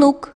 Look.